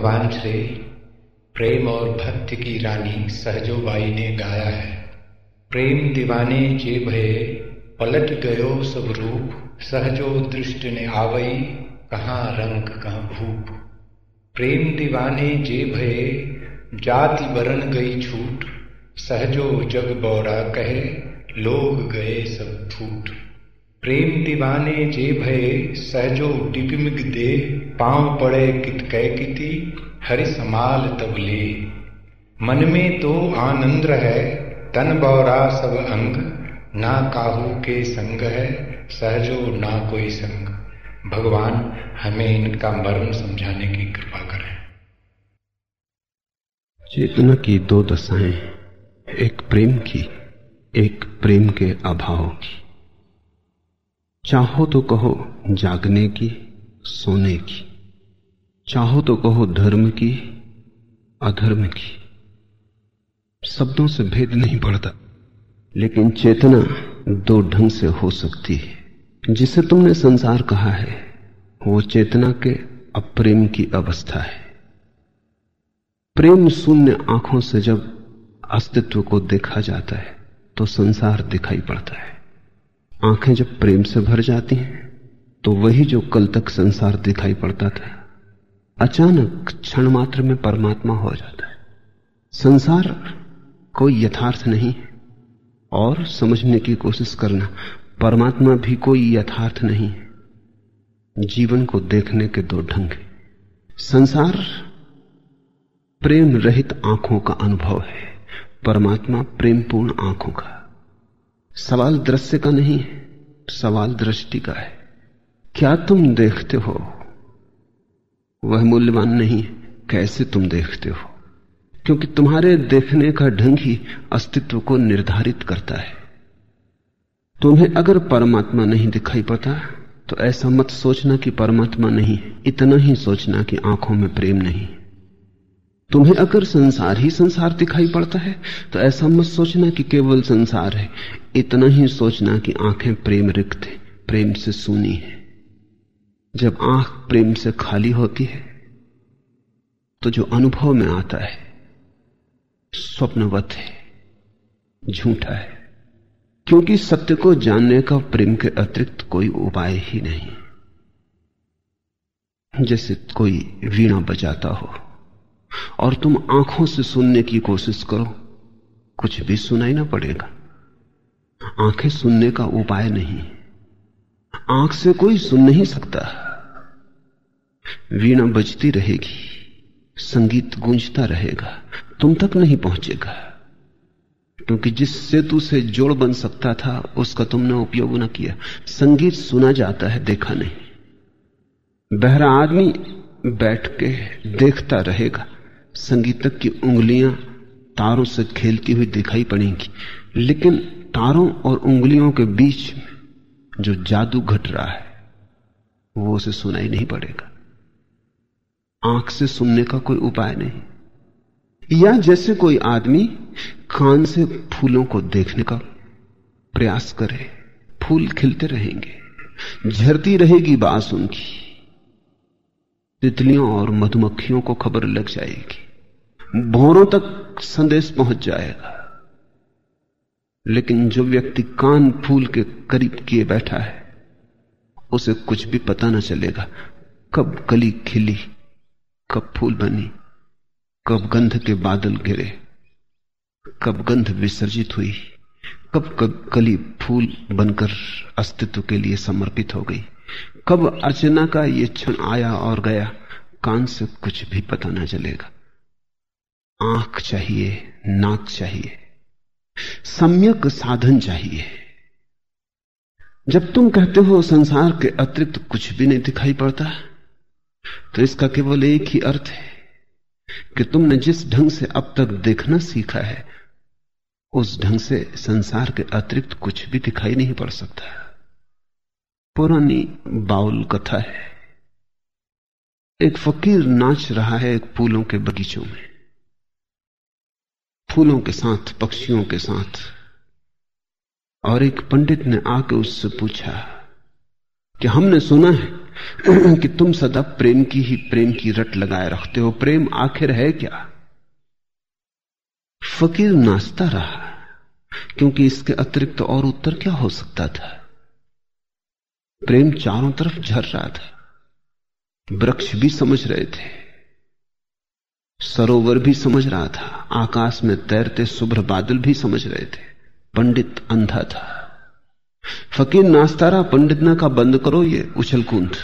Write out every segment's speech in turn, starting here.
भगवान से प्रेम और भक्ति की रानी सहजोबाई ने गाया है। प्रेम दीवाने जे भये, पलट गयो सब रूप, सहजो दृष्ट ने आवई, कहाँ रंग, कहाँ भूप। प्रेम दीवाने जे भये, जाति बरन गई छूट, सहजो जग बौरा कहे, लोग गए सब फूट। प्रेम दीवाने जे भये, सहजो डिपिमिग दे पाँव पड़े कित कै किति, हरि समाल तब ले। मन में तो आनंद है तन बौरा सब अंग। ना काहू के संग है, सहजो ना कोई संग। भगवान हमें इनका मर्म समझाने की कृपा करें। चेतना की दो दशाएँ, एक प्रेम की, एक प्रेम के अभाव की। चाहो तो कहो जागने की, सोने की। चाहो तो कहो धर्म की, अधर्म की। शब्दों से भेद नहीं पड़ता, लेकिन चेतना दो ढंग से हो सकती है। जिसे तुमने संसार कहा है, वो चेतना के अप्रेम की अवस्था है। प्रेम शून्य आँखों से जब अस्तित्व को देखा जाता है तो संसार दिखाई पड़ता है। आँखें जब प्रेम से भर जाती हैं तो वही जो कल तक संसार दिखाई पड़ता था अचानक क्षण मात्र में परमात्मा हो जाता है। संसार कोई यथार्थ नहीं है। और समझने की कोशिश करना, परमात्मा भी कोई यथार्थ नहीं है। जीवन को देखने के दो ढंग है। संसार प्रेम रहित आँखों का अनुभव है। परमात्मा प्रेमपूर्ण आँखों का। सवाल दृश्य का नहीं है, सवाल दृष्टि का है। क्या तुम देखते हो वह मूल्यवान नहीं कैसे तुम देखते हो? क्योंकि तुम्हारे देखने का ढंग ही अस्तित्व को निर्धारित करता है। तुम्हें अगर परमात्मा नहीं दिखाई पड़ता तो ऐसा मत सोचना कि परमात्मा नहीं इतना ही सोचना कि आँखों में प्रेम नहीं तुम्हें अगर संसार ही संसार दिखाई पड़ता है तो ऐसा मत सोचना कि केवल संसार है। इतना ही सोचना कि आँखें प्रेम रिक्त प्रेम से सुनी है। जब आँख प्रेम से खाली होती है तो जो अनुभव में आता है, स्वप्नवत है, झूठा है। क्योंकि सत्य को जानने का प्रेम के अतिरिक्त कोई उपाय ही नहीं। जैसे कोई वीणा बजाता हो, और तुम आँखों से सुनने की कोशिश करो, कुछ भी सुनाई ना पड़ेगा। आँखें सुनने का उपाय नहीं आँख से कोई सुन नहीं सकता। वीणा बजती रहेगी, संगीत गूंजता रहेगा, तुम तक नहीं पहुंचेगा। क्योंकि जिस सेतु से जोड़ बन सकता था, उसका तुमने उपयोग न किया। संगीत सुना जाता है, देखा नहीं। बहरा आदमी बैठ के देखता रहेगा। संगीतक की उंगलियाँ तारों से खेलती हुई दिखाई पड़ेंगी। लेकिन तारों और उंगलियों के बीच में जो जादू घट रहा है, वो उसे सुनाई नहीं पड़ेगा। आँख से सुनने का कोई उपाय नहीं। या जैसे कोई आदमी कान से फूलों को देखने का प्रयास करे, फूल खिलते रहेंगे, झरती रहेगी बास उनकी, तितलियों और मधुमक्खियों को खबर लग जाएगी, भोरों तक संदेश पहुँच जाएगा। लेकिन जो व्यक्ति कान फूल के करीब किए बैठा है, उसे कुछ भी पता न चलेगा। कब कली खिली, कब फूल बनी, कब गंध के बादल गिरे, कब गंध विसर्जित हुई, कब कब कली फूल बनकर अस्तित्व के लिए समर्पित हो गई, कब अर्चना का ये क्षण आया और गया, कान से कुछ भी पता ना चलेगा। आँख चाहिए, नाक चाहिए सम्यक साधन चाहिए। जब तुम कहते हो संसार के अतिरिक्त कुछ भी नहीं दिखाई पड़ता तो इसका केवल एक ही अर्थ है कि तुमने जिस ढंग से अब तक देखना सीखा है, उस ढंग से संसार के अतिरिक्त कुछ भी दिखाई नहीं पड़ सकता। पुरानी बाउल कथा है। एक फकीर नाच रहा है एक फूलों के बगीचों में। फूलों के साथ, पक्षियों के साथ। और एक पंडित ने आके उससे पूछा कि हमने सुना है कि तुम सदा प्रेम की ही प्रेम की रट लगाए रखते हो। प्रेम आखिर है क्या? फकीर नाचता रहा, क्योंकि इसके अतिरिक्त और उत्तर क्या हो सकता था? प्रेम चारों तरफ़ झर रहा था। वृक्ष भी समझ रहे थे। सरोवर भी समझ रहा था, आकाश में तैरते शुभ्र बादल भी समझ रहे थे। पंडित अंधा था। फकीर नाचता रहा पंडित ना का बंद करो ये उछल कूद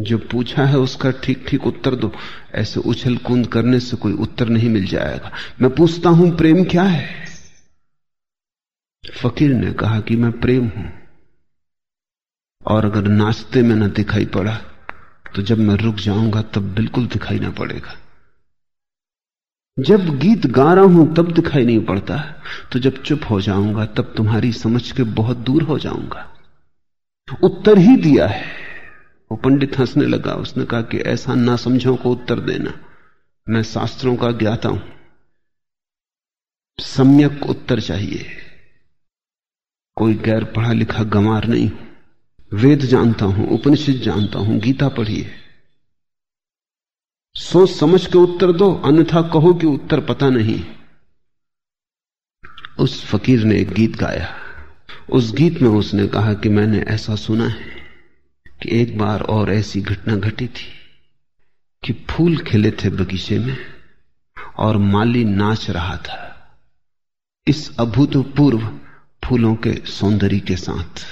जो पूछा है उसका ठीक ठीक उत्तर दो। ऐसे उछल कूद करने से कोई उत्तर नहीं मिल जाएगा। मैं पूछता हूँ, प्रेम क्या है? फकीर ने कहा कि मैं प्रेम हूँ। और अगर नाचते में ना दिखाई पड़ा तो जब मैं रुक जाऊँगा, तब बिल्कुल दिखाई ना पड़ेगा। जब गीत गा रहा हूँ, तब दिखाई नहीं पड़ता। तो जब चुप हो जाऊँगा, तब तुम्हारी समझ के बहुत दूर हो जाऊँगा। उत्तर ही दिया है। वो पंडित हंसने लगा। उसने कहा कि ऐसा ना समझो को उत्तर देना। मैं शास्त्रों का ज्ञाता हूँ। सम्यक उत्तर चाहिए। कोई गैर पढ़ा लिखा गंवार नहीं। वेद जानता हूँ, उपनिषद जानता हूँ, गीता पढ़िए। सोच समझ के उत्तर दो, अन्यथा कहो कि उत्तर पता नहीं। उस फकीर ने एक गीत गाया। उस गीत में उसने कहा कि मैंने ऐसा सुना है कि एक बार और ऐसी घटना घटी थी कि फूल खिले थे बगीचे में और माली नाच रहा था। इस अभूतपूर्व फूलों के सौंदर्य के साथ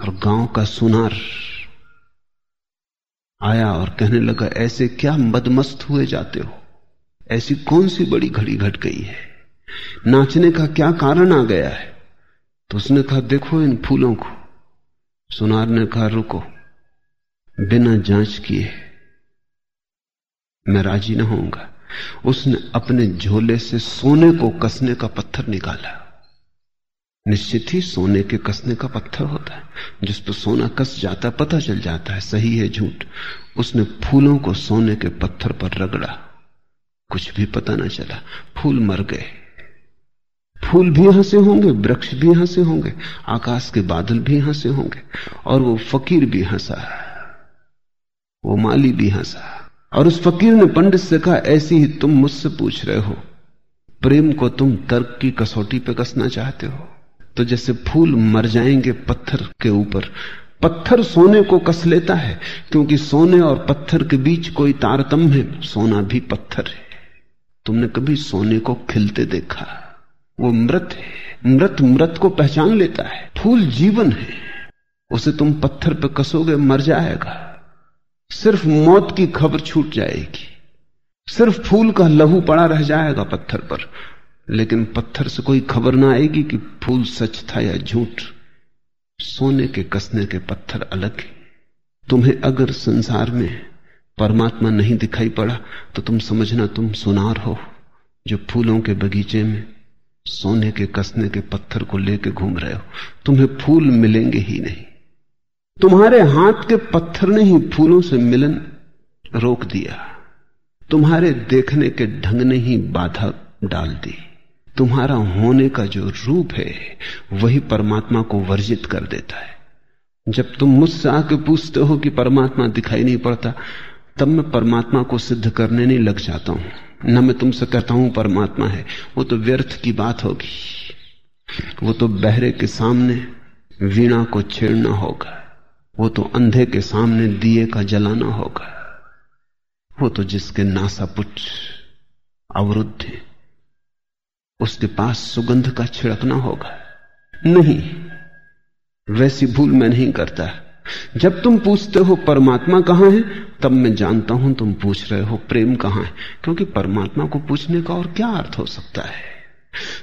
और गाँव का सुनार आया और कहने लगा, ऐसे क्या मदमस्त हुए जाते हो? ऐसी कौन सी बड़ी घड़ी घट गई है? नाचने का क्या कारण आ गया है? तो उसने कहा, देखो इन फूलों को। सुनार ने कहा, रुको, बिना जाँच किए मैं राज़ी ना होऊँगा। उसने अपने झोले से सोने को कसने का पत्थर निकाला। निश्चित ही सोने के कसने का पत्थर होता है। जिस पर सोना कस जाता पता चल जाता है, सही है, झूठ। उसने फूलों को सोने के पत्थर पर रगड़ा। कुछ भी पता ना चला। फूल मर गए। फूल भी यहाँ से होंगे, वृक्ष भी यहाँ से होंगे, आकाश के बादल भी यहाँ से होंगे, और वो फकीर भी हंसा वो माली भी हंसा और उस फकीर ने पंडित से कहा, ऐसी ही तुम मुझसे पूछ रहे हो। प्रेम को तुम तर्क की कसौटी पे कसना चाहते हो। तो जैसे फूल मर जाएँगे पत्थर के ऊपर। पत्थर सोने को कस लेता है, क्योंकि सोने और पत्थर के बीच कोई तारतम्य है। सोना भी पत्थर है। तुमने कभी सोने को खिलते देखा? वो मृत है। मृत मृत को पहचान लेता है। फूल जीवन है। उसे तुम पत्थर पर कसोगे, मर जाएगा। सिर्फ़ मौत की खबर छूट जाएगी। सिर्फ़ फूल का लहू पड़ा रह जाएगा पत्थर पर। लेकिन पत्थर से कोई खबर ना आएगी कि फूल सच था या झूठ। सोने के कसने के पत्थर अलग है। तुम्हें अगर संसार में परमात्मा नहीं दिखाई पड़ा तो तुम समझना तुम सुनार हो, जो फूलों के बगीचे में सोने के कसने के पत्थर को लेकर घूम रहे हो। तुम्हें फूल मिलेंगे ही नहीं। तुम्हारे हाथ के पत्थर ने ही फूलों से मिलन रोक दिया। तुम्हारे देखने के ढंग ने ही बाधा डाल दी। तुम्हारा होने का जो रूप है, वही परमात्मा को वर्जित कर देता है। जब तुम मुझसे आके पूछते हो कि परमात्मा दिखाई नहीं पड़ता, तब मैं परमात्मा को सिद्ध करने नहीं लग जाता हूँ। न मैं तुमसे कहता हूँ, परमात्मा है। वो तो व्यर्थ की बात होगी। वो तो बहरे के सामने वीणा को छेड़ना होगा। वो तो अंधे के सामने दिए का जलाना होगा। वो तो जिसके नासापुट अवरुद्ध है। उसके पास सुगंध का छिड़कना होगा। नहीं, वैसी भूल मैं नहीं करता। जब तुम पूछते हो परमात्मा कहाँ है, तब मैं जानता हूँ तुम पूछ रहे हो प्रेम कहाँ है, क्योंकि परमात्मा को पूछने का और क्या अर्थ हो सकता है?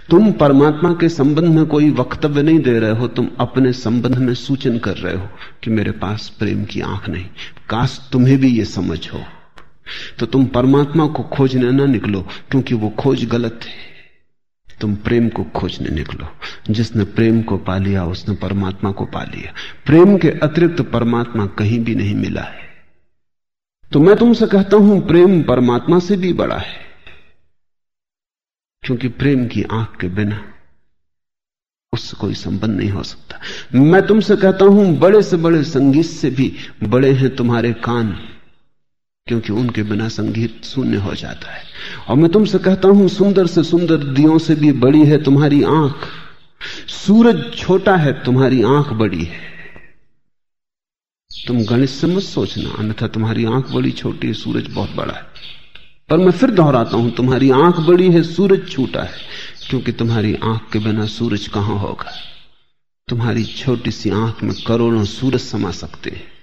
तुम परमात्मा के संबंध में कोई वक्तव्य नहीं दे रहे हो, तुम अपने संबंध में सूचन कर रहे हो कि मेरे पास प्रेम की आँख नहीं। काश तुम्हें भी यह समझ हो। तो तुम परमात्मा को खोजने ना निकलो, क्योंकि वो खोज गलत है। तुम प्रेम को खोजने निकलो। जिसने प्रेम को पा लिया, उसने परमात्मा को पा लिया। प्रेम के अतिरिक्त परमात्मा कहीं भी नहीं मिला है। तो मैं तुमसे कहता हूँ, प्रेम परमात्मा से भी बड़ा है। क्योंकि प्रेम की आँख के बिना उससे कोई संबंध नहीं हो सकता। मैं तुमसे कहता हूँ, बड़े से बड़े संगीत से भी बड़े हैं तुम्हारे कान। क्योंकि उनके बिना संगीत शून्य हो जाता है। और मैं तुमसे कहता हूँ, सुंदर से सुंदर दियों से भी बड़ी है तुम्हारी आँख। सूरज छोटा है, तुम्हारी आँख बड़ी है। तुम गणित से मत सोचना, अन्यथा तुम्हारी आँख बड़ी छोटी है, सूरज बहुत बड़ा है। पर मैं फिर दोहराता हूँ, तुम्हारी आँख बड़ी है, सूरज छोटा है, क्योंकि तुम्हारी आँख के बिना सूरज कहाँ होगा? तुम्हारी छोटी सी आँख में करोड़ों सूरज समा सकते हैं।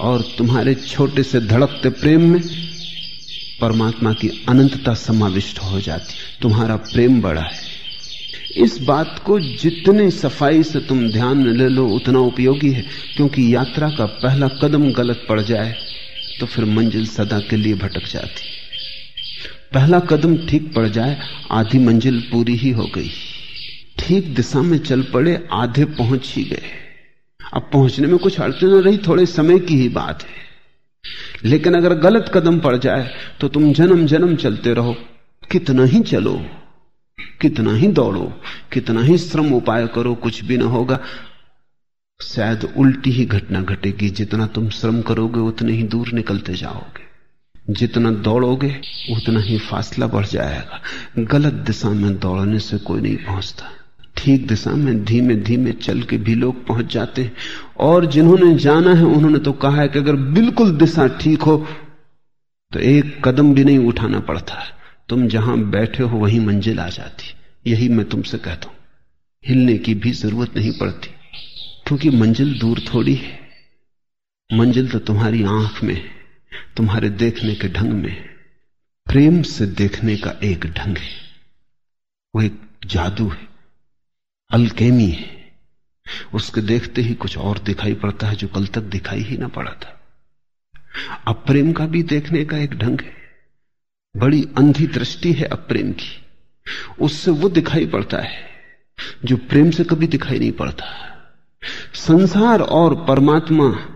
और तुम्हारे छोटे से धड़कते प्रेम में परमात्मा की अनंतता समाविष्ट हो जाती। तुम्हारा प्रेम बड़ा है। इस बात को जितनी सफ़ाई से तुम ध्यान में ले लो, उतना उपयोगी है। क्योंकि यात्रा का पहला कदम गलत पड़ जाए तो फिर मंजिल सदा के लिए भटक जाती। पहला कदम ठीक पड़ जाए, आधी मंजिल पूरी ही हो गई। ठीक दिशा में चल पड़े, आधे पहुँच ही गए। अब पहुँचने में कुछ अड़चन न रही, थोड़े समय की ही बात है। लेकिन अगर गलत कदम पड़ जाए तो तुम जन्म जन्म चलते रहो। कितना ही चलो, कितना ही दौड़ो, कितना ही श्रम उपाय करो, कुछ भी ना होगा। शायद उल्टी ही घटना घटेगी। जितना तुम श्रम करोगे, उतने ही दूर निकलते जाओगे। जितना दौड़ोगे, उतना ही फासला बढ़ जाएगा। गलत दिशा में दौड़ने से कोई नहीं पहुँचता। ठीक दिशा में धीमे धीमे चल के भी लोग पहुँच जाते हैं। और जिन्होंने जाना है, उन्होंने तो कहा है कि अगर बिल्कुल दिशा ठीक हो तो एक कदम भी नहीं उठाना पड़ता। तुम जहाँ बैठे हो, वहीं मंजिल आ जाती। यही मैं तुमसे कहता हूँ। हिलने की भी ज़रूरत नहीं पड़ती, क्योंकि मंजिल दूर थोड़ी है। मंजिल तो तुम्हारी आँख में तुम्हारे देखने के ढंग में प्रेम से देखने का एक ढंग है, वो एक जादू है। अलकेमी है। उसके देखते ही कुछ और दिखाई पड़ता है जो कल तक दिखाई ही ना पड़ा था। अप्रेम का भी देखने का एक ढंग है। बड़ी अंधी दृष्टि है अप्रेम की। उससे वो दिखाई पड़ता है जो प्रेम से कभी दिखाई नहीं पड़ता। संसार और परमात्मा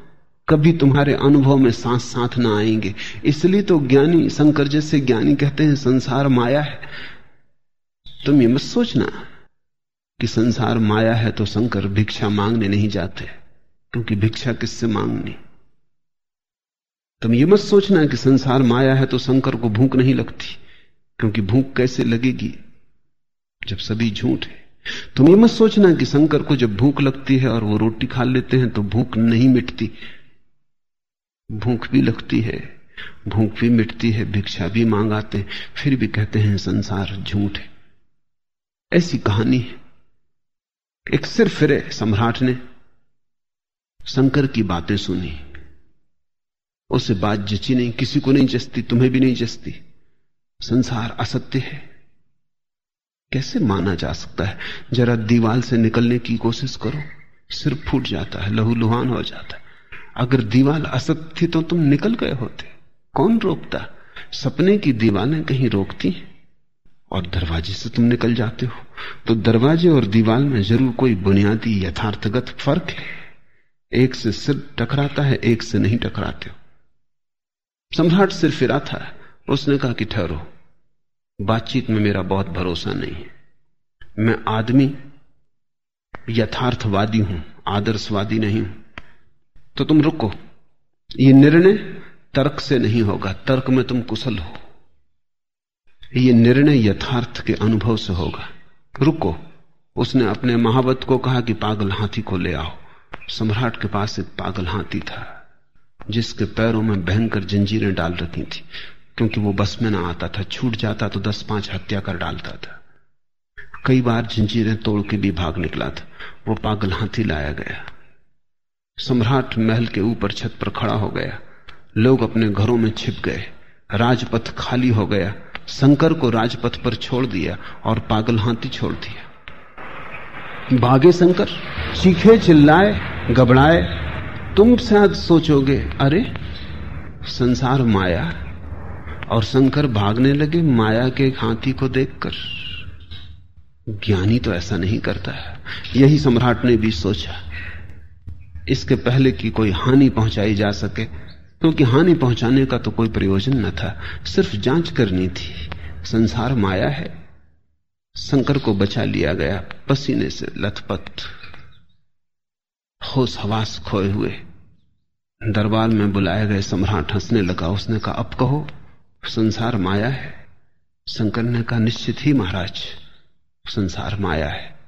कभी तुम्हारे अनुभव में साथ साथ ना आएँगे। इसलिए तो ज्ञानी, शंकर जैसे ज्ञानी कहते हैं, संसार माया है। तुम ये मत सोचना। कि संसार माया है तो शंकर भिक्षा मांगने नहीं जाते, क्योंकि भिक्षा किससे मांगनी? तुम ये मत सोचना कि संसार माया है तो शंकर को भूख नहीं लगती, क्योंकि भूख कैसे लगेगी जब सभी झूठ है? तुम ये मत सोचना कि शंकर को जब भूख लगती है और वो रोटी खा लेते हैं तो भूख नहीं मिटती। भूख भी लगती है, भूख भी मिटती है, भिक्षा भी मांगाते हैं, फिर भी कहते हैं संसार झूठ है। ऐसी कहानी है। एक सिर फिरे सम्राट ने शंकर की बातें सुनी। उसे बात जची नहीं, किसी को नहीं जचती तुम्हें भी नहीं जचती संसार असत्य है। कैसे माना जा सकता है? जरा दीवाल से निकलने की कोशिश करो, सिर फूट जाता है, लहू लुहान हो जाता है। अगर दीवाल असत्य थी तो तुम निकल गए होते। कौन रोकता? सपने की दीवालें कहीं रोकती हैं। और दरवाजे से तुम निकल जाते हो। तो दरवाजे और दीवाल में ज़रूर कोई बुनियादी यथार्थगत फ़र्क है। एक से सिर टकराता है, एक से नहीं टकराते हो। सम्राट सिर फिरा था। उसने कहा कि ठहरो। बातचीत में मेरा बहुत भरोसा नहीं है। मैं आदमी, यथार्थवादी हूँ, आदर्शवादी नहीं हूँ। तो तुम रुको। ये निर्णय तर्क से नहीं होगा। तर्क में तुम कुशल हो। ये निर्णय यथार्थ के अनुभव से होगा। रुको। उसने अपने महावत को कहा कि पागल हाथी को ले आओ। सम्राट के पास एक पागल हाथी था, जिसके पैरों में भयंकर जंजीरें डाल रखी थी, क्योंकि वो बस में ना आता था, छूट जाता तो दस पाँच हत्या कर डालता था। कई बार जंजीरें तोड़ के भी भाग निकला था, वो पागल हाथी लाया गया। सम्राट महल के ऊपर छत पर खड़ा हो गया। लोग अपने घरों में छिप गए। राजपथ खाली हो गया। शंकर को राजपथ पर छोड़ दिया और पागल हाथी छोड़ दिया। भागे शंकर, चीखे चिल्लाए, घबराए, तुम शायद सोचोगे, अरे, संसार माया। और शंकर भागने लगे माया के हाथी को देखकर। ज्ञानी तो ऐसा नहीं करता है। यही सम्राट ने भी सोचा, इसके पहले कि कोई हानि पहुंचाई जा सके। क्योंकि हानि पहुँचाने का तो कोई प्रयोजन न था। सिर्फ़ जाँच करनी थी। संसार माया है। शंकर को बचा लिया गया पसीने से लथपथ। होश हवास खोए हुए। दरबार में बुलाए गए सम्राट हंसने लगा। उसने कहा, अब कहो, संसार माया है? शंकर ने कहा, निश्चित ही महाराज, संसार माया है।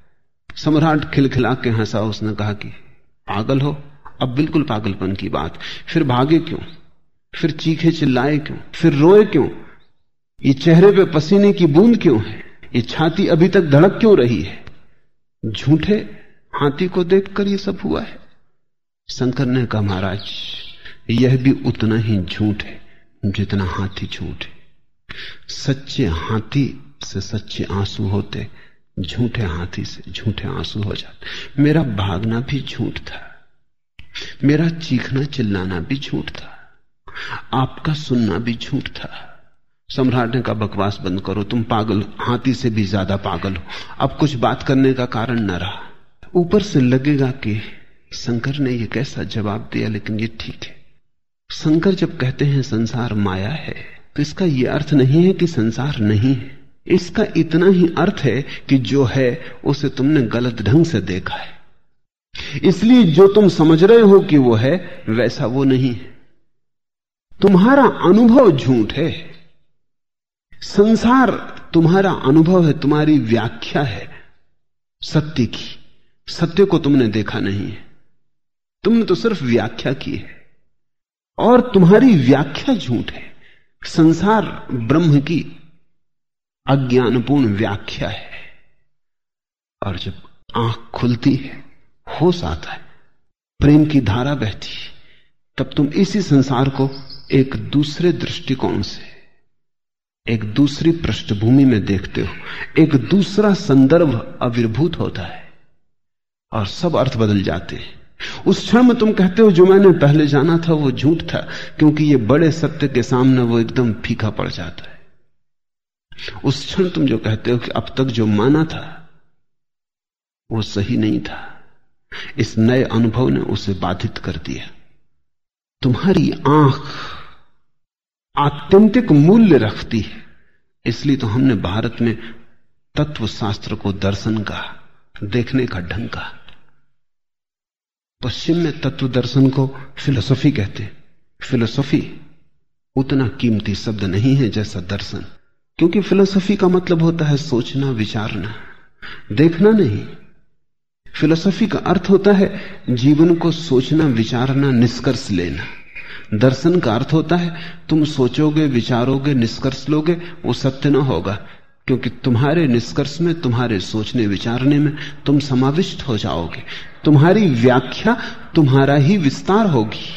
सम्राट खिलखिला के हंसा। उसने कहा कि, पागल हो अब बिल्कुल पागलपन की बात। फिर भागे क्यों? फिर चीखे चिल्लाए क्यों? फिर रोए क्यों? ये चेहरे पे पसीने की बूंद क्यों है? ये छाती अभी तक धड़क क्यों रही है? झूठे हाथी को देखकर ये सब हुआ है? शंकर ने कहा, महाराज, यह भी उतना ही झूठ है जितना हाथी झूठ है। सच्चे हाथी से सच्चे आँसू होते, झूठे हाथी से झूठे आँसू हो जाते। मेरा भागना भी झूठ था। मेरा चीखना चिल्लाना भी झूठ था। आपका सुनना भी झूठ था। सम्राट ने का बकवास बंद करो, तुम पागल हाथी से भी ज़्यादा पागल हो। अब कुछ बात करने का कारण न रहा। ऊपर से लगेगा कि शंकर ने यह कैसा जवाब दिया, लेकिन ये ठीक है। शंकर जब कहते हैं, संसार माया है तो इसका यह अर्थ नहीं है कि संसार नहीं है। इसका इतना ही अर्थ है कि जो है, उसे तुमने गलत ढंग से देखा है। इसलिए जो तुम समझ रहे हो कि वो है, वैसा वो नहीं है। तुम्हारा अनुभव झूठ है। संसार तुम्हारा अनुभव है, तुम्हारी व्याख्या है। सत्य की। सत्य को तुमने देखा नहीं है। तुमने तो सिर्फ़ व्याख्या की है। और तुम्हारी व्याख्या झूठ है। संसार ब्रह्म की अज्ञानपूर्ण व्याख्या है। और जब आँख खुलती है होश आता है प्रेम की धारा बहती है। तब तुम इसी संसार को एक दूसरे दृष्टिकोण से, एक दूसरी पृष्ठभूमि में देखते हो। एक दूसरा संदर्भ आविर्भूत होता है और सब अर्थ बदल जाते हैं। उस क्षण में तुम कहते हो, जो मैंने पहले जाना था वो झूठ था, क्योंकि ये बड़े सत्य के सामने वो एकदम फीका पड़ जाता है। उस क्षण तुम जो कहते हो कि अब तक जो माना था, वो सही नहीं था। इस नए अनुभव ने उसे बाधित कर दिया। तुम्हारी आँख आत्यंतिक मूल्य रखती है। इसलिए तो हमने भारत में तत्व शास्त्र को दर्शन का, देखने का ढंग का पश्चिम में तत्व दर्शन को फिलोसफी कहते फिलोसफी उतना कीमती शब्द नहीं है जैसा दर्शन। क्योंकि फिलोसफी का मतलब होता है सोचना, विचारना। देखना नहीं फिलोसफी का अर्थ होता है जीवन को सोचना, विचारना, निष्कर्ष लेना। दर्शन का अर्थ होता है तुम सोचोगे, विचारोगे, निष्कर्ष लोगे, वो सत्य ना होगा। क्योंकि तुम्हारे निष्कर्ष में, तुम्हारे सोचने, विचारने में तुम समाविष्ट हो जाओगे। तुम्हारी व्याख्या तुम्हारा ही विस्तार होगी।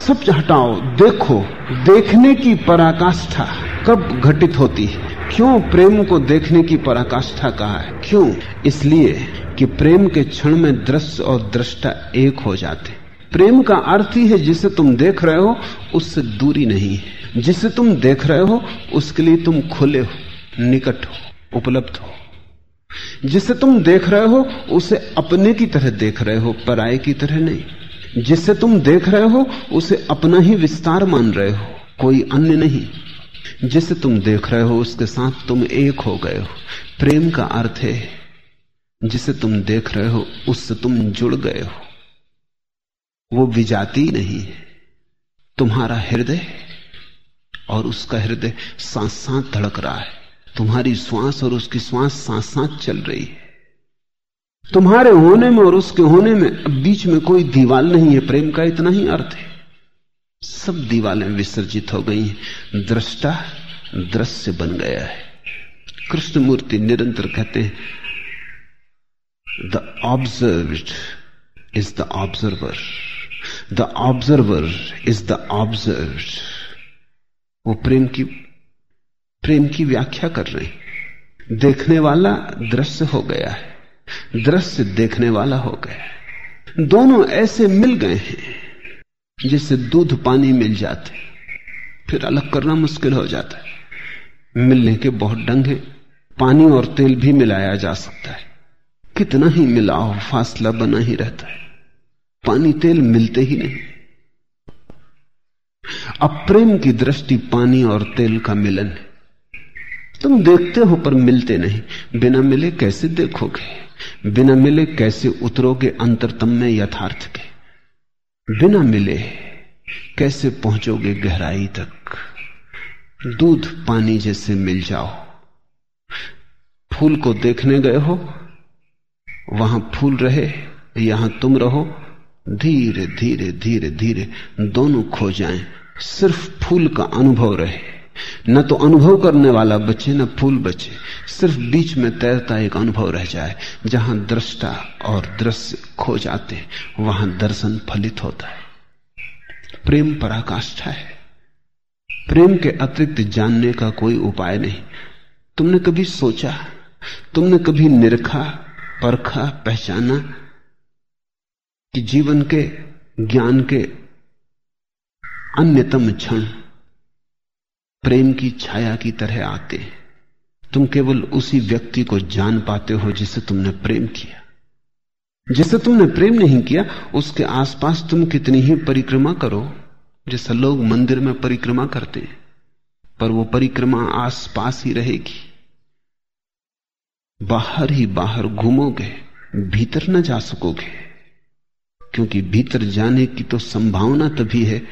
सब हटाओ, देखो, देखने की पराकाष्ठा कब घटित होती है? क्यों प्रेम को देखने की पराकाष्ठा कहा है? क्यों? इसलिए कि प्रेम के क्षण में दृश्य और दृष्टा एक हो जाते प्रेम का अर्थ ही है, जिसे तुम देख रहे हो, उससे दूरी नहीं है। जिसे तुम देख रहे हो, उसके लिए तुम खुले हो, निकट हो, उपलब्ध हो। जिसे तुम देख रहे हो, उसे अपने की तरह देख रहे हो पराये की तरह नहीं। जिसे तुम देख रहे हो, उसे अपना ही विस्तार मान रहे हो, कोई अन्य नहीं। जिसे तुम देख रहे हो, उसके साथ तुम एक हो गए हो। प्रेम का अर्थ है जिसे तुम देख रहे हो, उससे तुम जुड़ गए हो। वो विजाती नहीं है। तुम्हारा हृदय और उसका हृदय सांस सांस धड़क रहा है। तुम्हारी श्वास और उसकी श्वास सांस सांस चल रही है। तुम्हारे होने में और उसके होने में बीच में कोई दीवाल नहीं है। प्रेम का इतना ही अर्थ है। सब दीवालें विसर्जित हो गई हैं। दृष्टा दृश्य बन गया है। कृष्ण मूर्ति निरंतर कहते हैं the observe is the observer the observer is the observe वो प्रेम की प्रेम की व्याख्या कर रहे हैं। देखने वाला दृश्य हो गया है। दृश्य देखने वाला हो गया है। दोनों ऐसे मिल गए हैं, जिससे दूध पानी मिल जाते फिर अलग करना मुश्किल हो जाता है। मिलने के बहुत ढंग है। पानी और तेल भी मिलाया जा सकता है। कितना ही मिलाओ फासला बना ही रहता है। पानी तेल मिलते ही नहीं। अब प्रेम की दृष्टि पानी और तेल का मिलन है। तुम देखते हो पर मिलते नहीं। बिना मिले कैसे देखोगे? बिना मिले कैसे उतरोगे अंतरतम में यथार्थ के? बिना मिले कैसे पहुंचोगे गहराई तक? दूध पानी जैसे मिल जाओ। फूल को देखने गए हो? वहाँ फूल रहे, यहाँ तुम रहो। धीरे धीरे धीरे धीरे दोनों खो जाएँ। सिर्फ़ फूल का अनुभव रहे। न तो अनुभव करने वाला बचे, न फूल बचे। सिर्फ़ बीच में तैरता एक अनुभव रह जाए, जहाँ दृष्टा और दृश्य खो जाते, वहाँ दर्शन फलित होता है। प्रेम पराकाष्ठा है प्रेम के अतिरिक्त जानने का कोई उपाय नहीं। तुमने कभी सोचा, तुमने कभी निरखा परखा, पहचाना कि जीवन के ज्ञान के अन्यतम क्षण प्रेम की छाया की तरह आते हैं। तुम केवल उसी व्यक्ति को जान पाते हो जिसे तुमने प्रेम किया। जिसे तुमने प्रेम नहीं किया, उसके आसपास तुम कितनी ही परिक्रमा करो, जैसा लोग मंदिर में परिक्रमा करते हैं, पर वो परिक्रमा आसपास ही रहेगी। बाहर ही बाहर घूमोगे, भीतर न जा सकोगे। क्योंकि भीतर जाने की तो संभावना तभी है,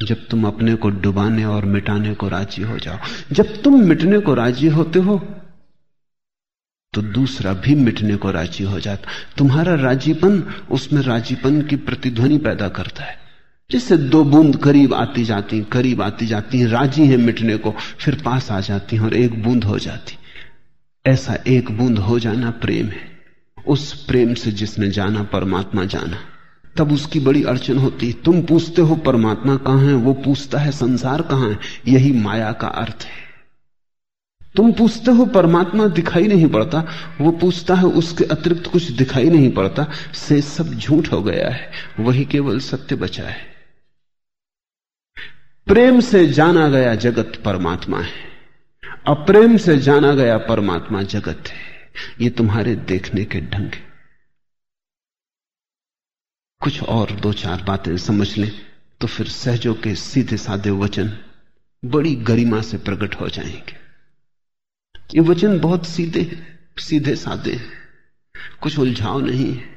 जब तुम अपने को डुबाने और मिटाने को राज़ी हो जाओ। जब तुम मिटने को राज़ी होते हो तो दूसरा भी मिटने को राज़ी हो जाता। तुम्हारा राजीपन, उसमें राजीपन की प्रतिध्वनि पैदा करता है। जिससे दो बूंद करीब आती जाती, करीब आती जाती, राज़ी है मिटने को, फिर पास आ जाती और एक बूंद हो जाती। ऐसा एक बूंद हो जाना प्रेम है। उस प्रेम से जिसने जाना, परमात्मा जाना। तब उसकी बड़ी अड़चन होती, तुम पूछते हो परमात्मा कहाँ है, वो पूछता है संसार कहाँ है, यही माया का अर्थ है। तुम पूछते हो परमात्मा दिखाई नहीं पड़ता, वो पूछता है उसके अतिरिक्त कुछ दिखाई नहीं पड़ता, से सब झूठ हो गया है, वही केवल सत्य बचा है। प्रेम से जाना गया जगत परमात्मा है। अप्रेम से जाना गया परमात्मा जगत है। ये तुम्हारे देखने के ढंग है। कुछ और दो चार बातें समझ लें तो फिर सहजों के सीधे साधे वचन बड़ी गरिमा से प्रकट हो जाएँगे। ये वचन बहुत सीधे सीधे साधे कुछ उलझाव नहीं है।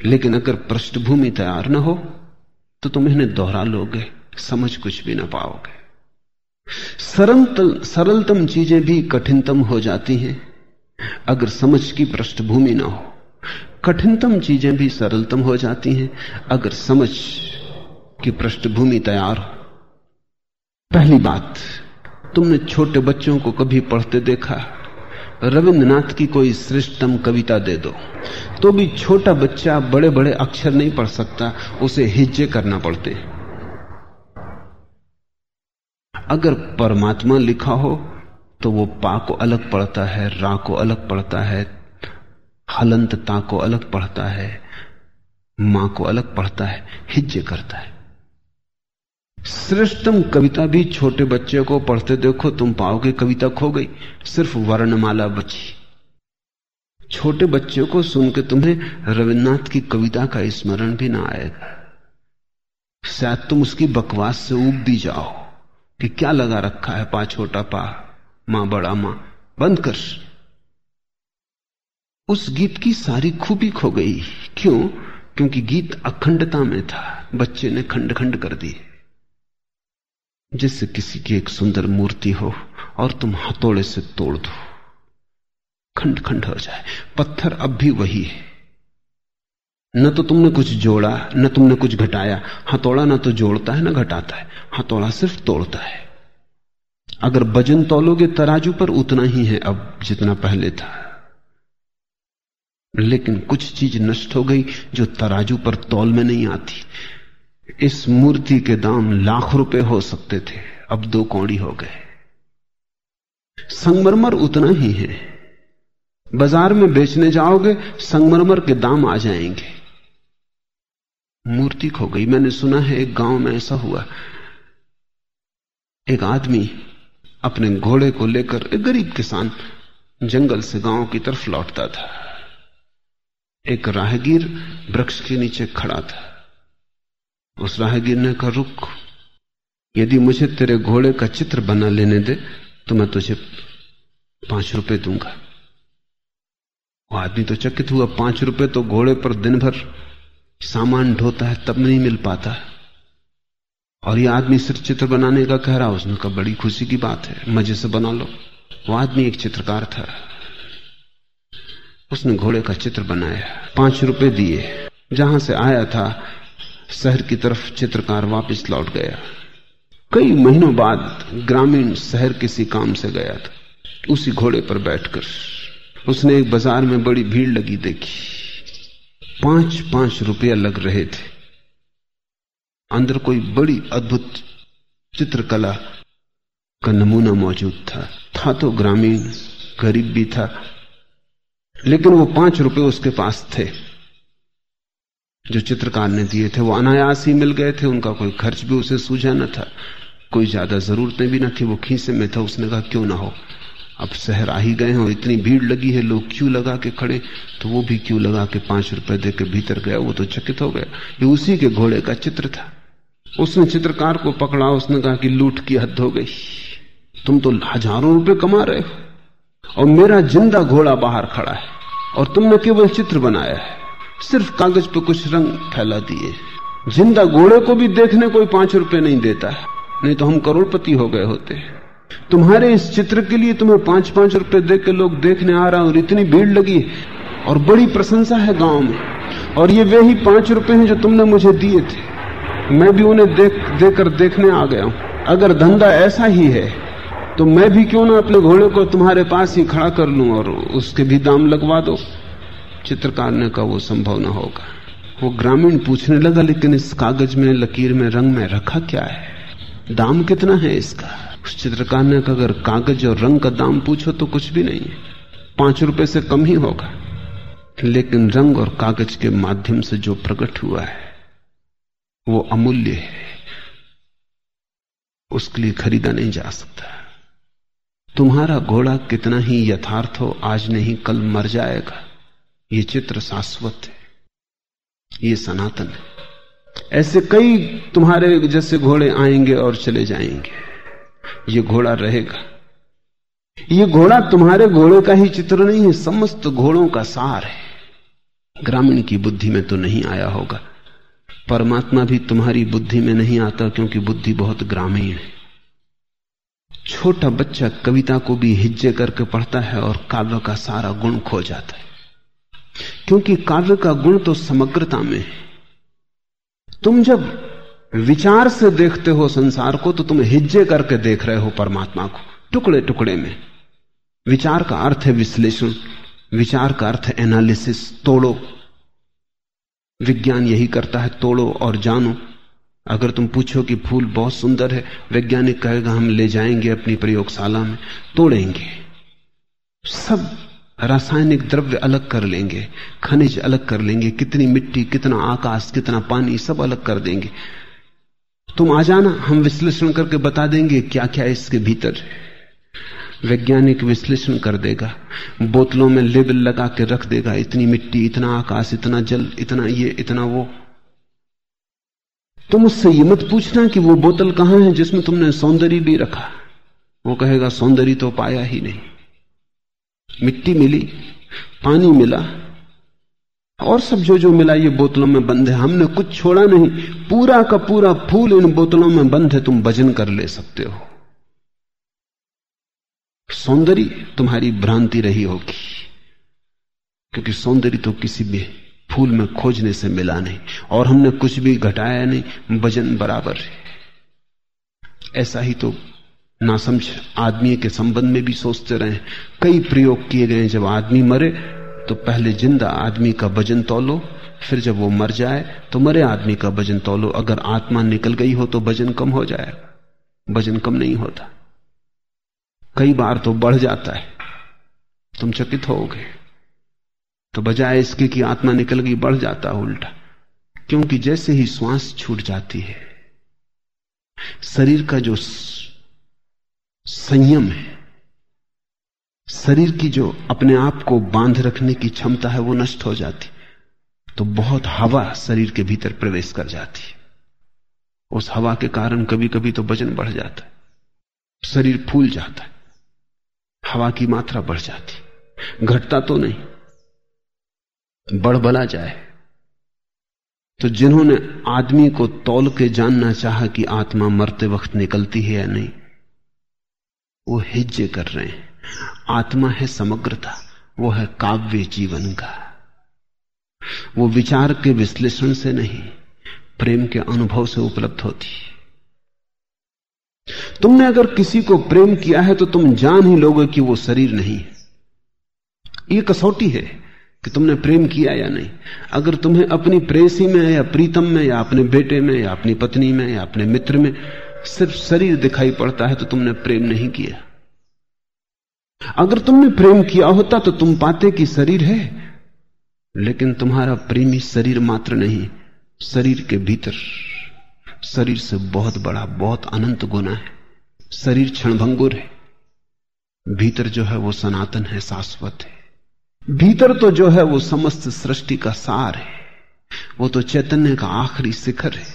लेकिन अगर पृष्ठभूमि तैयार ना हो तो तुम इन्हें दोहरा लोगे, समझ कुछ भी ना पाओगे। सरल सरलतम चीज़ें भी कठिनतम हो जाती हैं, अगर समझ की पृष्ठभूमि ना हो। कठिनतम चीज़ें भी सरलतम हो जाती हैं, अगर समझ की पृष्ठभूमि तैयार हो। पहली बात, तुमने छोटे बच्चों को कभी पढ़ते देखा? रविन्द्रनाथ की कोई श्रेष्ठतम कविता दे दो। तो भी छोटा बच्चा बड़े बड़े अक्षर नहीं पढ़ सकता, उसे हिज्जे करना पड़ते। अगर परमात्मा लिखा हो तो वो पा को अलग पढ़ता है, रा को अलग पढ़ता है हलंतता को अलग पढ़ता है, माँ को अलग पढ़ता है, हिज्जे करता है। श्रेष्ठतम कविता भी छोटे बच्चे को पढ़ते देखो, तुम पाओगे कविता खो गई, सिर्फ़ वर्णमाला बची। छोटे बच्चे को सुनकर तुम्हें रविन्द्रनाथ की कविता का स्मरण भी ना आएगा शायद तुम उसकी बकवास से उब भी जाओ। कि क्या लगा रखा है पा छोटा पा, माँ बड़ा माँ, बंद कर। उस गीत की सारी खूबी खो गई। क्यों? क्योंकि गीत अखंडता में था। बच्चे ने खंड खंड कर दी जिससे किसी की एक सुंदर मूर्ति हो और तुम हथौड़े से तोड़ दो। खंड खंड हो जाए। पत्थर अब भी वही है। न तो तुमने कुछ जोड़ा, न तुमने कुछ घटाया। हथौड़ा ना तो जोड़ता है, ना घटाता है। हथौड़ा सिर्फ़ तोड़ता है। अगर वज़न तोलोगे, तराजू पर उतना ही है अब जितना पहले था। लेकिन कुछ चीज़ नष्ट हो गई जो तराजू पर तौल में नहीं आती। इस मूर्ति के दाम लाख रुपए हो सकते थे। अब दो कौड़ी हो गए। संगमरमर उतना ही है। बाज़ार में बेचने जाओगे, संगमरमर के दाम आ जाएँगे। मूर्ति खो गई। मैंने सुना है, एक गाँव में ऐसा हुआ। एक आदमी अपने घोड़े को लेकर एक गरीब किसान जंगल से गाँव की तरफ़ लौटता था। एक राहगीर वृक्ष के नीचे खड़ा था। उस राहगीर ने कहा, रुक, यदि मुझे तेरे घोड़े का चित्र बना लेने दे तो मैं तुझे पाँच रुपए दूँगा। वो आदमी तो चकित हुआ, पाँच रुपए तो घोड़े पर दिन भर सामान ढोता है, तब नहीं मिल पाता और ये आदमी सिर्फ़ चित्र बनाने का कह रहा उसने कहा, बड़ी खुशी की बात है, मज़े से बना लो। वो आदमी एक चित्रकार था। उसने घोड़े का चित्र बनाया, पाँच रुपए दिए। जहाँ से आया था, शहर की तरफ़ चित्रकार वापस लौट गया। कई महीनों बाद ग्रामीण शहर किसी काम से गया था, उसी घोड़े पर बैठकर। उसने एक बाज़ार में बड़ी भीड़ लगी देखी। पाँच पाँच रुपया लग रहे थे। अंदर कोई बड़ी अद्भुत चित्रकला का नमूना मौजूद था। था तो ग्रामीण, गरीब भी था, लेकिन वो पाँच रुपए उसके पास थे। जो चित्रकार ने दिए थे, वो अनायास ही मिल गए थे, उनका कोई खर्च भी उसे सूझा न था। कोई ज़्यादा जरूरतें भी न थी, वो खीसे में था, उसने कहा, क्यों ना हो? अब शहर आ ही गए हैं, और इतनी भीड़ लगी है, लोग क्यों लगा के खड़े? तो वो भी क्यों लगा के पाँच रुपए दे के भीतर गया? वो तो चकित हो गया। ये उसी के घोड़े का चित्र था। उसने चित्रकार को पकड़ा, उसने कहा कि लूट की हद हो गई। तुम तो हज़ारों रुपए कमा रहे हो। और मेरा ज़िंदा घोड़ा बाहर खड़ा है, और तुमने केवल चित्र बनाया है। सिर्फ़ कागज़ पे कुछ रंग फैला दिए। ज़िंदा घोड़े को भी देखने कोई पाँच रुपए नहीं देता है। नहीं तो हम करोड़पति हो गए होते। तुम्हारे इस चित्र के लिए तुम्हें पाँच पाँच रुपए दे के लोग देखने आ रहा और इतनी भीड़ लगी और बड़ी प्रशंसा है गाँव में। और ये वे ही पाँच रुपए हैं जो तुमने मुझे दिए थे। मैं भी उन्हें देख, देकर देखने आ गया हूँ। अगर धंधा ऐसा ही है तो मैं भी क्यों ना अपने घोड़े को तुम्हारे पास ही खड़ा कर लूँ और उसके भी दाम लगवा दो? चित्रकार ने कहा, वो संभव ना होगा। वो ग्रामीण पूछने लगा, लेकिन इस कागज़ में, लकीर में रंग में रखा क्या है? दाम कितना है इसका? उस चित्रकार ने कहा, अगर कागज़ और रंग का दाम पूछो तो कुछ भी नहीं है। पाँच रुपए से कम ही होगा। लेकिन रंग और कागज़ के माध्यम से जो प्रकट हुआ है, वो अमूल्य है। उसके लिए खरीदा नहीं जा सकता। तुम्हारा घोड़ा कितना ही यथार्थ हो, आज नहीं, कल मर जाएगा। ये चित्र शाश्वत है। ये सनातन है। ऐसे कई तुम्हारे जैसे घोड़े आएँगे और चले जाएँगे। ये घोड़ा रहेगा। ये घोड़ा तुम्हारे घोड़े का ही चित्र नहीं है, समस्त घोड़ों का सार है। ग्रामीण की बुद्धि में तो नहीं आया होगा। परमात्मा भी तुम्हारी बुद्धि में नहीं आता क्योंकि बुद्धि बहुत ग्रामीण है। छोटा बच्चा कविता को भी हिज्जे करके पढ़ता है और काव्य का सारा गुण खो जाता है। क्योंकि काव्य का गुण तो समग्रता में है। तुम जब विचार से देखते हो संसार को तो तुम हिज्जे करके देख रहे हो परमात्मा को, टुकड़े टुकड़े में। विचार का अर्थ है विश्लेषण, विचार का अर्थ है एनालिसिस तोड़ो। विज्ञान यही करता है, तोड़ो और जानो। अगर तुम पूछो कि फूल बहुत सुंदर है, वैज्ञानिक कहेगा, हम ले जाएँगे अपनी प्रयोगशाला में, तोड़ेंगे। सब रासायनिक द्रव्य अलग कर लेंगे, खनिज अलग कर लेंगे, कितनी मिट्टी, कितना आकाश, कितना पानी, सब अलग कर देंगे। तुम आ जाना, हम विश्लेषण करके बता देंगे क्या क्या इसके भीतर वैज्ञानिक विश्लेषण कर देगा, बोतलों में लेबल लगा के रख देगा, इतनी मिट्टी, इतना आकाश, इतना जल, इतना ये, इतना वो। तुम उससे ये मत पूछना कि वो बोतल कहाँ है जिसमें तुमने सौंदर्य भी रखा। वो कहेगा, सौंदर्य तो पाया ही नहीं। मिट्टी मिली, पानी मिला। और सब जो जो मिला, ये बोतलों में बंद है। हमने कुछ छोड़ा नहीं। पूरा का पूरा फूल इन बोतलों में बंद है। तुम वज़न कर ले सकते हो। सौंदर्य तुम्हारी भ्रांति रही होगी। क्योंकि सौंदर्य तो किसी भी फूल में खोजने से मिला नहीं। और हमने कुछ भी घटाया नहीं। वज़न बराबर है। ऐसा ही तो ना समझ आदमी के संबंध में भी सोचते रहे। कई प्रयोग किए गए जब आदमी मरे तो पहले ज़िंदा आदमी का वज़न तोलो, फिर जब वो मर जाए तो मरे आदमी का वज़न तोलो। अगर आत्मा निकल गई हो तो वज़न कम हो जाएगा। वज़न कम नहीं होता। कई बार तो बढ़ जाता है। तुम चकित होगे तो बजाय इसके कि आत्मा निकल गई, बढ़ जाता है उल्टा। क्योंकि जैसे ही श्वास छूट जाती है, शरीर का जो संयम है। शरीर की जो अपने आप को बाँध रखने की क्षमता है, वो नष्ट हो जाती। तो बहुत हवा शरीर के भीतर प्रवेश कर जाती है। उस हवा के कारण कभी कभी तो वज़न बढ़ जाता है। शरीर फूल जाता है। हवा की मात्रा बढ़ जाती घटता तो नहीं। बढ़बला जाए। तो जिन्होंने आदमी को तौल के जानना चाहा कि आत्मा मरते वक्त निकलती है या नहीं वो हिज्जे कर रहे हैं। आत्मा है समग्रता, वो है काव्य जीवन का। वो विचार के विश्लेषण से नहीं, प्रेम के अनुभव से उपलब्ध होती है। तुमने अगर किसी को प्रेम किया है तो तुम जान ही लोगे कि वो शरीर नहीं है। ये कसौटी है कि तुमने प्रेम किया या नहीं। अगर तुम्हें अपनी प्रेसी में या प्रीतम में या अपने बेटे में या अपनी पत्नी में या अपने मित्र में सिर्फ़ शरीर दिखाई पड़ता है तो तुमने प्रेम नहीं किया। अगर तुमने प्रेम किया होता तो तुम पाते कि शरीर है, लेकिन तुम्हारा प्रेमी शरीर मात्र नहीं, शरीर के भीतर। शरीर से बहुत बड़ा, बहुत अनंत गुना है। शरीर क्षणभंगुर है। भीतर जो है वो सनातन है, शाश्वत है। भीतर तो जो है वो समस्त सृष्टि का सार है। वो तो चैतन्य का आखिरी शिखर है।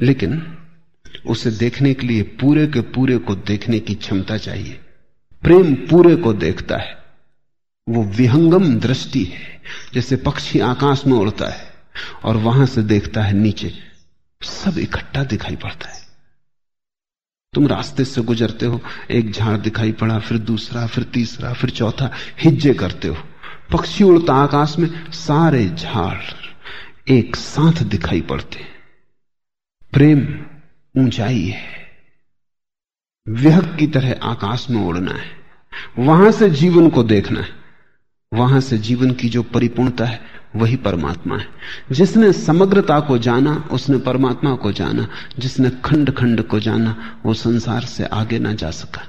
लेकिन उसे देखने के लिए पूरे के पूरे को देखने की क्षमता चाहिए। प्रेम पूरे को देखता है। वो विहंगम दृष्टि है, जैसे पक्षी आकाश में उड़ता है, और वहाँ से देखता है नीचे सब इकट्ठा दिखाई पड़ता है। तुम रास्ते से गुजरते हो, एक झाड़ दिखाई पड़ा, फिर दूसरा, फिर तीसरा, फिर चौथा, हिज्जे करते हो। पक्षी उड़ता आकाश में, सारे झाड़ एक साथ दिखाई पड़ते प्रेम ऊंचाई है। विहक की तरह आकाश में उड़ना है। वहाँ से जीवन को देखना है। वहाँ से जीवन की जो परिपूर्णता है, वही परमात्मा है। जिसने समग्रता को जाना, उसने परमात्मा को जाना। जिसने खंड खंड को जाना, वो संसार से आगे ना जा सका।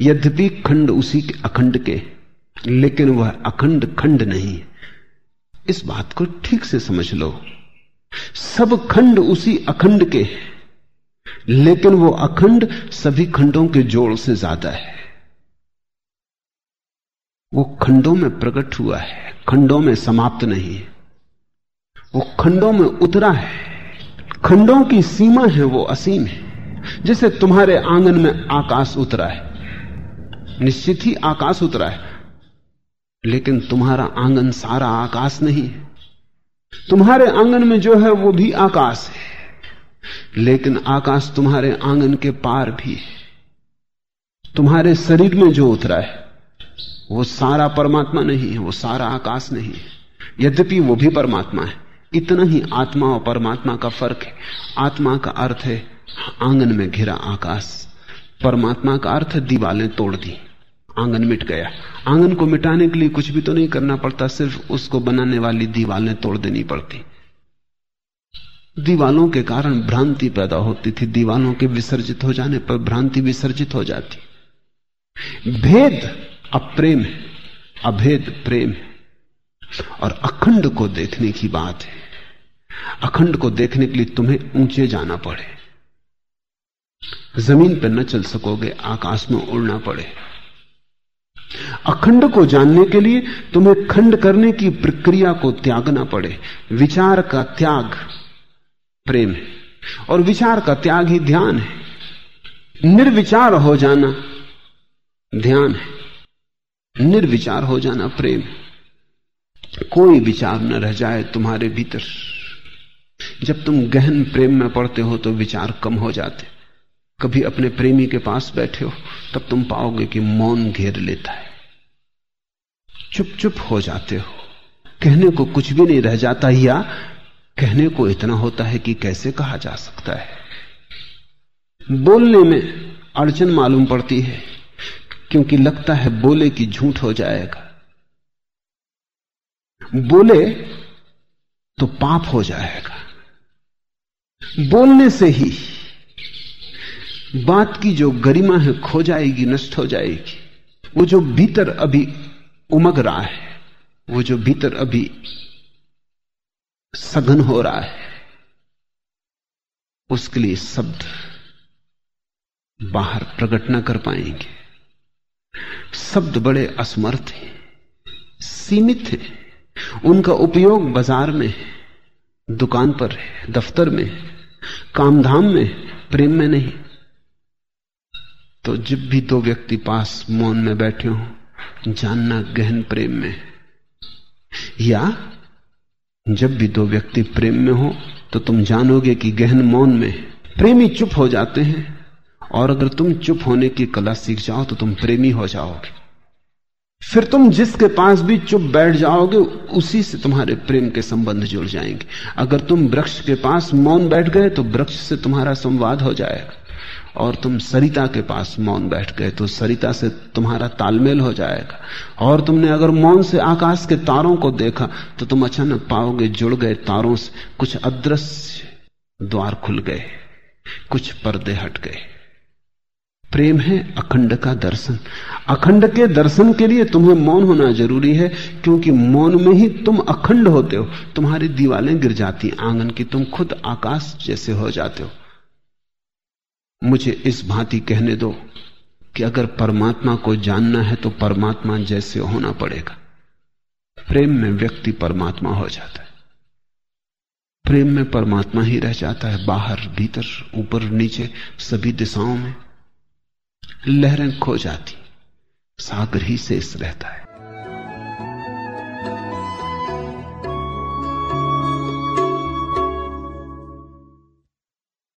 यद्यपि खंड उसी के अखंड के लेकिन वह अखंड खंड नहीं है। इस बात को ठीक से समझ लो। सब खंड उसी अखंड के लेकिन वो अखंड सभी खंडों के जोड़ से ज़्यादा है। वो खंडों में प्रकट हुआ है, खंडों में समाप्त नहीं है। वो खंडों में उतरा है, खंडों की सीमा है, वो असीम है, जैसे तुम्हारे आँगन में आकाश उतरा है। निश्चित ही आकाश उतरा है, लेकिन तुम्हारा आँगन सारा आकाश नहीं है। तुम्हारे आँगन में जो है, वो भी आकाश है। लेकिन आकाश तुम्हारे आँगन के पार भी है। तुम्हारे शरीर में जो उतरा है, वो सारा परमात्मा नहीं है, वो सारा आकाश नहीं है। यद्यपि वो भी परमात्मा है, इतना ही आत्मा और परमात्मा का फ़र्क है। आत्मा का अर्थ है, आँगन में घिरा आकाश। परमात्मा का अर्थ है दीवालें तोड़ दी, आँगन मिट गया। आँगन को मिटाने के लिए कुछ भी तो नहीं करना पड़ता, सिर्फ़ उसको बनाने वाली दीवालें तोड़ देनी पड़ती। दीवालों के कारण भ्रांति पैदा होती थी। दीवालों के विसर्जित हो जाने पर भ्रांति विसर्जित हो जाती। भेद अप्रेम है, अभेद प्रेम है। और अखंड को देखने की बात है। अखंड को देखने के लिए तुम्हें ऊँचे जाना पड़े। ज़मीन पर न चल सकोगे, आकाश में उड़ना पड़े। अखंड को जानने के लिए तुम्हें खंड करने की प्रक्रिया को त्यागना पड़े। विचार का त्याग प्रेम है। और विचार का त्याग ही ध्यान है। निर्विचार हो जाना ध्यान है। निर्विचार हो जाना प्रेम है। कोई विचार न रह जाए तुम्हारे भीतर। जब तुम गहन प्रेम में पड़ते हो तो विचार कम हो जाते। कभी अपने प्रेमी के पास बैठे हो, तब तुम पाओगे कि मौन घेर लेता है। चुप चुप हो जाते हो। कहने को कुछ भी नहीं रह जाता या कहने को इतना होता है कि कैसे कहा जा सकता है? बोलने में अड़चन मालूम पड़ती है, क्योंकि लगता है बोले कि झूठ हो जाएगा। बोले तो पाप हो जाएगा। बोलने से ही बात की जो गरिमा है खो जाएगी, नष्ट हो जाएगी। वो जो भीतर अभी उमग रहा है, वो जो भीतर अभी सघन हो रहा है, उसके लिए शब्द बाहर प्रकट न कर पाएँगे। शब्द बड़े असमर्थ हैं, सीमित हैं। उनका उपयोग बाज़ार में है दुकान पर है, दफ्तर में, कामधाम में, प्रेम में नहीं। तो जब भी दो व्यक्ति पास मौन में बैठे हो, जानना गहन प्रेम में, या जब भी दो व्यक्ति प्रेम में हो तो तुम जानोगे कि गहन मौन में प्रेमी चुप हो जाते हैं। और अगर तुम चुप होने की कला सीख जाओ तो तुम प्रेमी हो जाओगे। फिर तुम जिसके पास भी चुप बैठ जाओगे, उसी से तुम्हारे प्रेम के संबंध जुड़ जाएँगे। अगर तुम वृक्ष के पास मौन बैठ गए तो वृक्ष से तुम्हारा संवाद हो जाएगा। और तुम सरिता के पास मौन बैठ गए तो सरिता से तुम्हारा तालमेल हो जाएगा। और तुमने अगर मौन से आकाश के तारों को देखा तो तुम अचानक पाओगे जुड़ गए तारों से कुछ अदृश्य द्वार खुल गए, कुछ पर्दे हट गए। प्रेम है अखंड का दर्शन। अखंड के दर्शन के लिए तुम्हें मौन होना ज़रूरी है, क्योंकि मौन में ही तुम अखंड होते हो। तुम्हारी दीवालें गिर जाती, आँगन की तुम खुद आकाश जैसे हो जाते हो। मुझे इस भांति कहने दो कि अगर परमात्मा को जानना है तो परमात्मा जैसे होना पड़ेगा। प्रेम में व्यक्ति परमात्मा हो जाता है। प्रेम में परमात्मा ही रह जाता है, बाहर, भीतर, ऊपर, नीचे, सभी दिशाओं में। लहरें खो जाती, सागर ही शेष रहता है।